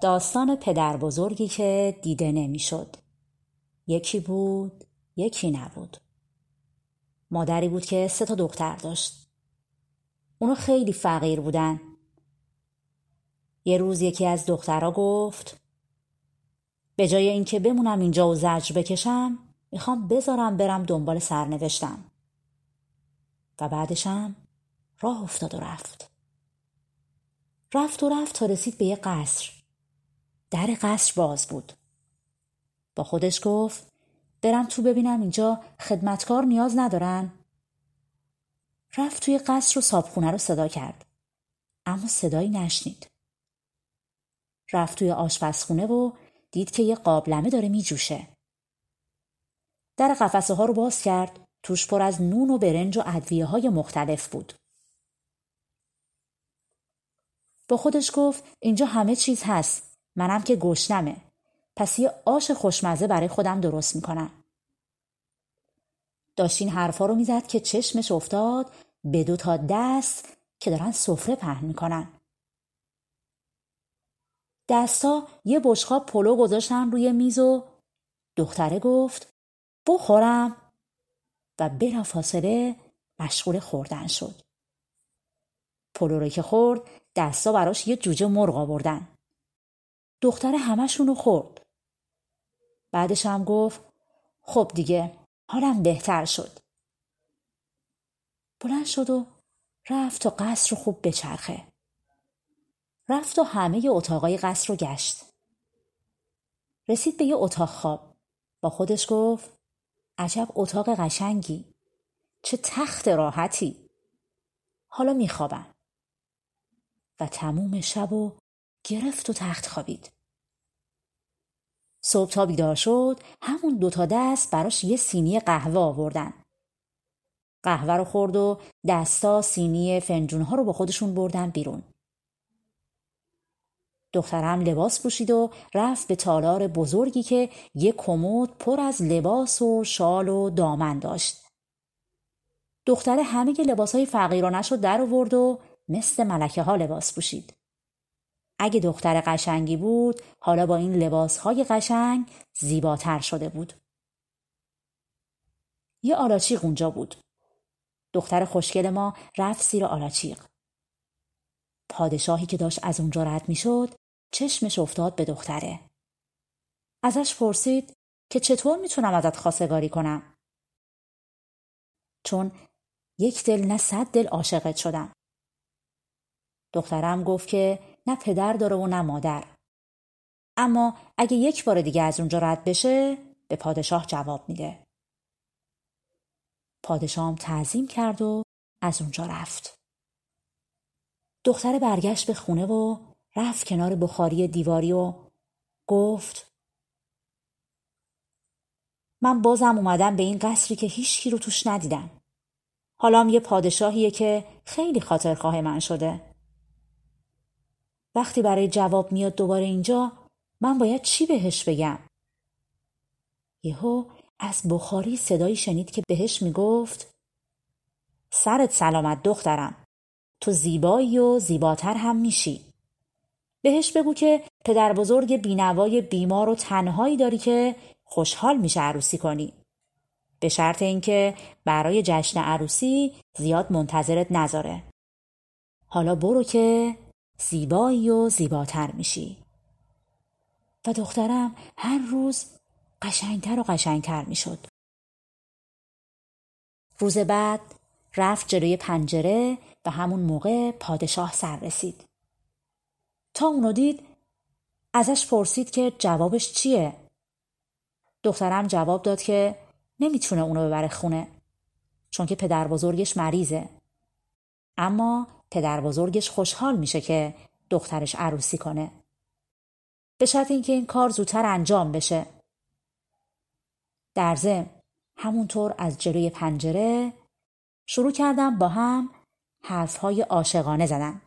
داستان پدر بزرگی که دیده نمی‌شد. یکی بود، یکی نبود. مادری بود که سه تا دختر داشت. اونا خیلی فقیر بودن. یه روز یکی از دخترها گفت به جای اینکه بمونم اینجا و زجر بکشم می‌خوام بذارم برم دنبال سرنوشتم. و بعدشم راه افتاد و رفت. رفت و رفت تا رسید به یه قصر. در قصر باز بود. با خودش گفت برم تو ببینم اینجا خدمتکار نیاز ندارن؟ رفت توی قصر و صابخونه رو صدا کرد. اما صدایی نشنید. رفت توی آشپزخونه و دید که یه قابلمه داره میجوشه. در قفسه ها رو باز کرد توش پر از نون و برنج و ادویه های مختلف بود. با خودش گفت اینجا همه چیز هست منم که گشنمه. پس یه آش خوشمزه برای خودم درست می‌کنم. داشت این حرفا رو می‌زد که چشمش افتاد به دو تا دست که دارن سفره پهن می‌کنن. دستا یه بشقاب پلو گذاشتن روی میز و دختره گفت بخورم. و بلا فاصله مشغول خوردن شد. پلو رو که خورد دستا براش یه جوجه مرغ آوردن. دختر همشونو خورد. بعدش هم گفت خب دیگه حالم بهتر شد. بلند شد و رفت تا قصر رو خوب بچرخه. رفت و همه اتاقای قصر رو گشت. رسید به یه اتاق خواب. با خودش گفت عجب اتاق قشنگی. چه تخت راحتی. حالا میخوابم. و تموم شب و گرفت و تخت خوابید. صبح تا بیدار شد همون دوتا دست براش یه سینی قهوه آوردن. قهوه رو خورد و دستا سینی فنجونها رو با خودشون بردن بیرون. دخترم لباس پوشید و رفت به تالار بزرگی که یه کمد پر از لباس و شال و دامن داشت. دختره همه لباس های فقیرانش رو در آورد و مثل ملکه ها لباس پوشید. اگه دختر قشنگی بود حالا با این لباسهای قشنگ زیباتر شده بود. یه آلاچیق اونجا بود. دختر خوشگل ما رفت زیر آلاچیق. پادشاهی که داشت از اونجا رد می‌شد چشمش افتاد به دختره. ازش پرسید که چطور می‌تونم ازت خواستگاری کنم؟ چون یک دل نه صد دل عاشقت شدم. دخترم گفت که نه پدر داره و نه مادر. اما اگه یک بار دیگه از اونجا رد بشه به پادشاه جواب میده. پادشاهم تعظیم کرد و از اونجا رفت. دختر برگشت به خونه و رفت کنار بخاری دیواری و گفت من بازم اومدم به این قصری که هیچکی رو توش ندیدم. حالا یه پادشاهیه که خیلی خاطرخواه من شده. وقتی برای جواب میاد دوباره اینجا من باید چی بهش بگم؟ یهو از بخاری صدایی شنید که بهش می‌گفت سرت سلامت دخترم تو زیبایی و زیباتر هم میشی. بهش بگو که پدر بزرگ بینوای بیمار و تنهایی داری که خوشحال میشه عروسی کنی. به شرط اینکه برای جشن عروسی زیاد منتظرت نذاره. حالا برو که زیبایی و زیباتر میشی. و دخترم هر روز قشنگتر و قشنگتر می‌شد. روز بعد رفت جلوی پنجره و همون موقع پادشاه سر رسید. تا اونو دید ازش پرسید که جوابش چیه. دخترم جواب داد که نمی‌تونه اونو ببره خونه چون که پدر بزرگش مریضه. اما پدر بزرگش خوشحال میشه که دخترش عروسی کنه. به شرط اینکه این کار زودتر انجام بشه. در ضمن همونطور از جلوی پنجره شروع کردم با هم حرفهای عاشقانه زدن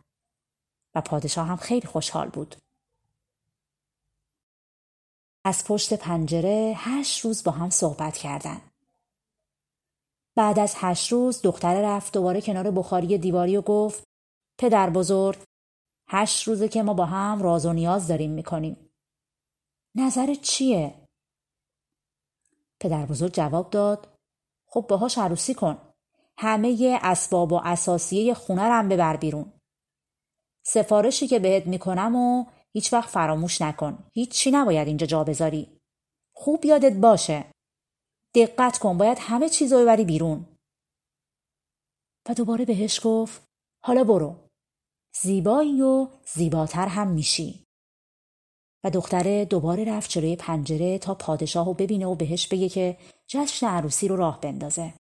و پادشاه هم خیلی خوشحال بود. از پشت پنجره هشت روز با هم صحبت کردن. بعد از هشت روز دختره رفت دوباره کنار بخاری دیواری و گفت پدر بزرگ هشت روزه که ما با هم راز و نیاز داریم می‌کنیم. نظر چیه؟ پدر بزرگ جواب داد خب باهاش عروسی کن. همه اسباب و اساسیه خونه رم ببر بیرون. سفارشی که بهت می‌کنم و هیچ وقت فراموش نکن. هیچی نباید اینجا جا بذاری. خوب یادت باشه. دقت کن باید همه چیز رو ببری بیرون. و دوباره بهش گفت حالا برو. زیبایی و زیباتر هم میشی و دختره دوباره رفت جلوی پنجره تا پادشاه رو ببینه و بهش بگه که جشن عروسی رو راه بندازه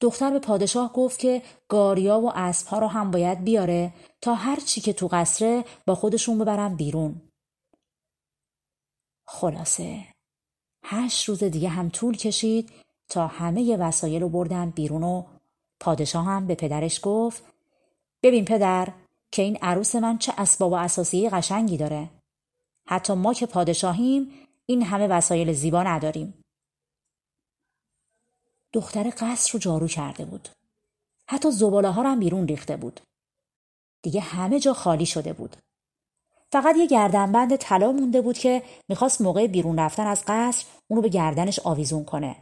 دختر به پادشاه گفت که گاریا و اسبها رو هم باید بیاره تا هر چی که تو قصره با خودشون ببرن بیرون. خلاصه هشت روز دیگه هم طول کشید تا همه وسایل رو بردن بیرون و پادشاه هم به پدرش گفت ببین پدر که این عروس من چه اسباب و اساسی قشنگی داره. حتی ما که پادشاهیم این همه وسایل زیبا نداریم. دختر قصر رو جارو کرده بود. حتی زباله ها هم بیرون ریخته بود. دیگه همه جا خالی شده بود. فقط یه گردنبند طلا مونده بود که می‌خواست موقع بیرون رفتن از قصر اونو به گردنش آویزون کنه.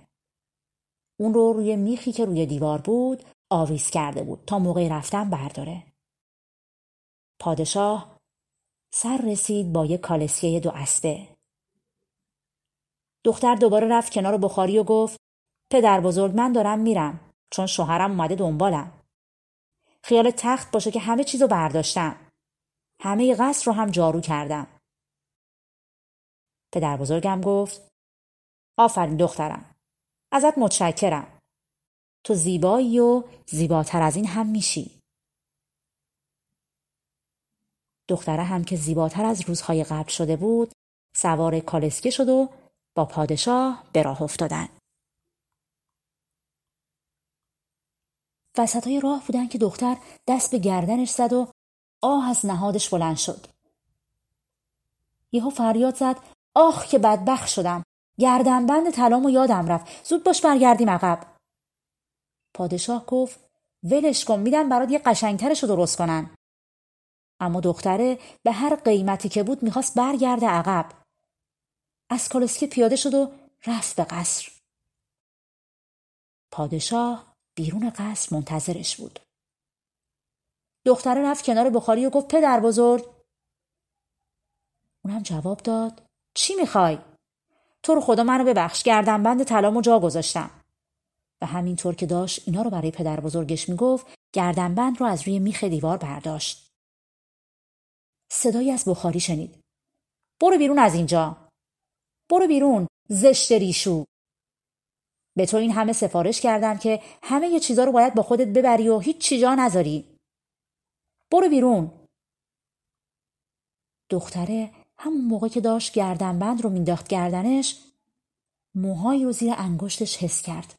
اون رو روی میخی که روی دیوار بود آویز کرده بود تا موقع رفتن برداره. پادشاه سر رسید با یه کالسیه دو اسبه. دختر دوباره رفت کنار بخاری و گفت پدر بزرگ من دارم میرم چون شوهرم اومده دنبالم. خیال تخت باشه که همه چیزو برداشتم. همه قصر رو هم جارو کردم. پدر بزرگم گفت آفرین دخترم. ازت متشکرم. تو زیبایی و زیباتر از این هم میشی. دختره هم که زیباتر از روزهای قبل شده بود سوار کالسکه شد و با پادشاه به راه افتادن. وسطای راه بودن که دختر دست به گردنش زد و آه از نهادش بلند شد. یهو فریاد زد آخ که بدبخ شدم. گردنبند طلامو یادم رفت. زود باش برگردیم عقب. پادشاه گفت ولش کن میدم برات یه قشنگترش رو درست کنن. اما دختره به هر قیمتی که بود می‌خواست برگرده عقب. از کالسکه پیاده شد و رفت به قصر. پادشاه بیرون قصر منتظرش بود. دختره رفت کنار بخاری و گفت پدر بزرگ. اونم جواب داد چی می‌خوای؟ تو رو خدا منو ببخش گردم بند طلامو جا گذاشتم. و همینطور که داشت اینا رو برای پدر بزرگش می‌گفت گردنبند رو از روی میخ دیوار برداشت. صدایی از بخاری شنید. برو بیرون از اینجا. برو بیرون زشت ریشو. به تو این همه سفارش کردم که همه یه چیزا رو باید با خودت ببری و هیچ چی جا نذاری. برو بیرون. دختره همون موقع که داشت گردنبند رو مینداخت گردنش موهایی رو زیر انگشتش حس کرد.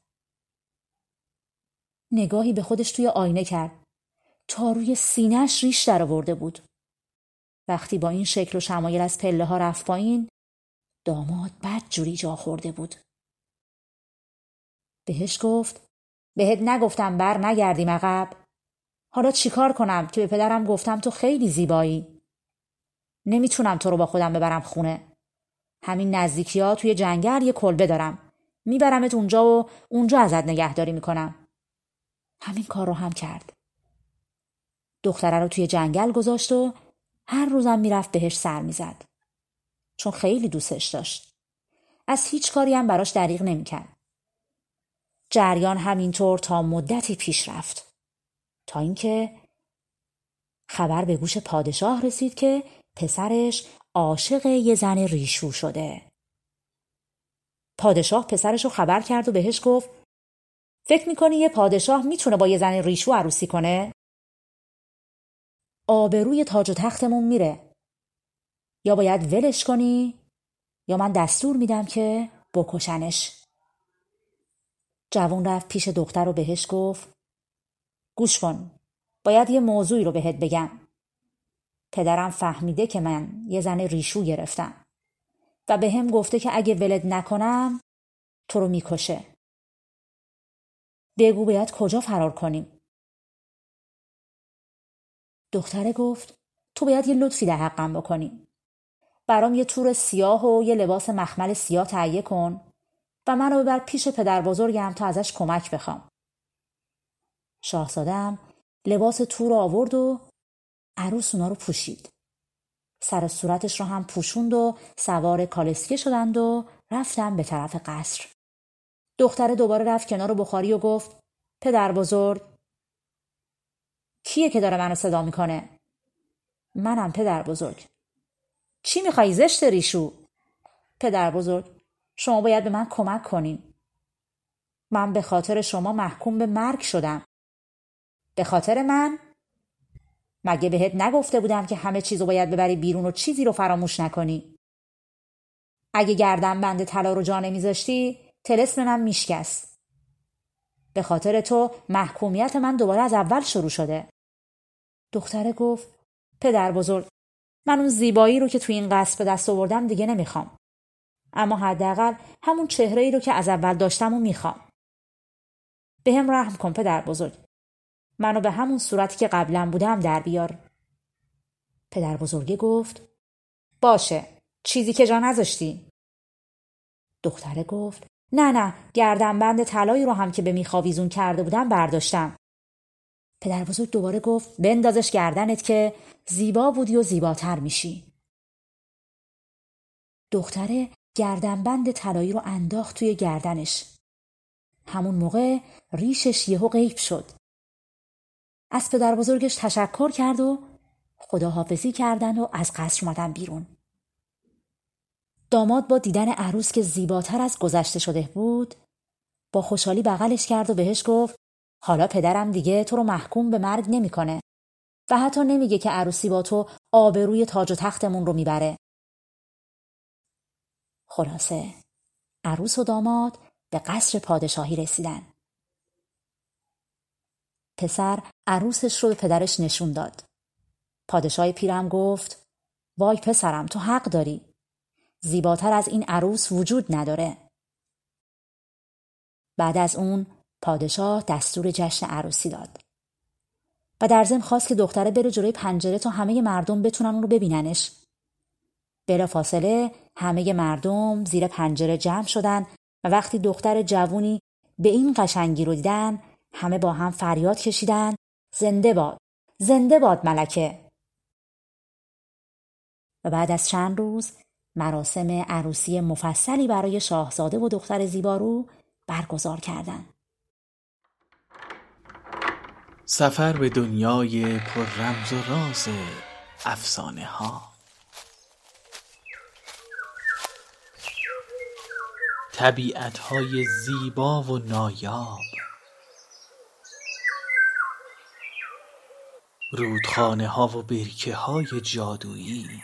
نگاهی به خودش توی آینه کرد. تا روی سینهش ریش درآورده بود. وقتی با این شکل و شمایل از پله ها رفت پایین داماد بد جوری جا خورده بود. بهش گفت بهت نگفتم بر نگردیم عقب حالا چیکار کنم که به پدرم گفتم تو خیلی زیبایی نمی‌تونم تو رو با خودم ببرم خونه همین نزدیکی ها توی جنگل یه کلبه دارم میبرمت اونجا و اونجا ازت نگهداری می‌کنم همین کار رو هم کرد. دختره رو توی جنگل گذاشت و هر روزم می‌رفت بهش سر می‌زد. چون خیلی دوستش داشت. از هیچ کاری هم براش دریغ نمی‌کرد. جریان همینطور تا مدتی پیش رفت. تا اینکه خبر به گوش پادشاه رسید که پسرش عاشق یه زن ریشو شده. پادشاه پسرش رو خبر کرد و بهش گفت فکر می‌کنی یه پادشاه می‌تونه با یه زن ریشو عروسی کنه؟ آبروی تاج و تختمون میره. یا باید ولش کنی؟ یا من دستور میدم که بکشنش. جوون رفت پیش دختر و بهش گفت گوش کن باید یه موضوعی رو بهت بگم. پدرم فهمیده که من یه زن ریشو گرفتم و به هم گفته که اگه ولد نکنم تو رو می‌کشه. بگو باید کجا فرار کنیم دختره گفت تو باید یه لطفی در حقم بکنی برام یه تور سیاه و یه لباس مخمل سیاه تهیه کن و منو ببر پیش پدر بزرگم تا ازش کمک بخوام. شاهزادم لباس تور آورد و عروس اونا رو پوشید. سر صورتش رو هم پوشوند و سوار کالسکه شدند و رفتم به طرف قصر. دختره دوباره رفت کنار بخاری و گفت پدر بزرگ کیه که داره منو صدا می‌کنه؟ منم پدر بزرگ. چی می‌خوای زشت ریشو؟ پدر بزرگ شما باید به من کمک کنین. من به خاطر شما محکوم به مرگ شدم. به خاطر من؟ مگه بهت نگفته بودم که همه چیزو باید ببری بیرون و چیزی رو فراموش نکنی؟ اگه گردن بند طلا رو جا نمیذاشتی تلسم من میشکست. به خاطر تو محکومیت من دوباره از اول شروع شده. دختره گفت پدر بزرگ من اون زیبایی رو که تو این قصد به دست آوردم دیگه نمی‌خوام. اما حداقل همون چهره ای رو که از اول داشتم و می‌خوام. به هم رحم کن پدر بزرگ. منو به همون صورتی که قبلا بودم در بیار. پدر بزرگه گفت باشه چیزی که جا نذاشتی. دختره گفت نه نه گردنبند طلایی رو هم که به میخاویزون کرده بودم برداشتم. پدر بزرگ دوباره گفت بندازش گردنت که زیبا بودی و زیباتر میشی. دختره گردنبند طلایی رو انداخت توی گردنش. همون موقع ریشش یهو غیب شد. از پدر بزرگش تشکر کرد و خداحافظی کردن و از قصر اومدن بیرون. داماد با دیدن عروس که زیباتر از گذشته شده بود با خوشحالی بغلش کرد و بهش گفت حالا پدرم دیگه تو رو محکوم به مرگ نمی‌کنه و حتی نمیگه که عروسی با تو آبروی تاج و تختمون رو می‌بره. خلاصه عروس و داماد به قصر پادشاهی رسیدن. پسر عروسش رو به پدرش نشون داد. پادشاه پیرم گفت وای پسرم تو حق داری. زیباتر از این عروس وجود نداره. بعد از اون پادشاه دستور جشن عروسی داد. و در ضمن خواست که دختره بره جلوی پنجره تا همه مردم بتونن اون رو ببیننش. بلا فاصله همه مردم زیر پنجره جمع شدن و وقتی دختر جوونی به این قشنگی رو دیدن همه با هم فریاد کشیدن زنده باد زنده باد ملکه و بعد از چند روز مراسم عروسی مفصلی برای شاهزاده و دختر زیبارو برگزار کردند. سفر به دنیای پر رمز و راز افسانه ها. طبیعت های زیبا و نایاب. رودخانه ها و برکه های جادویی.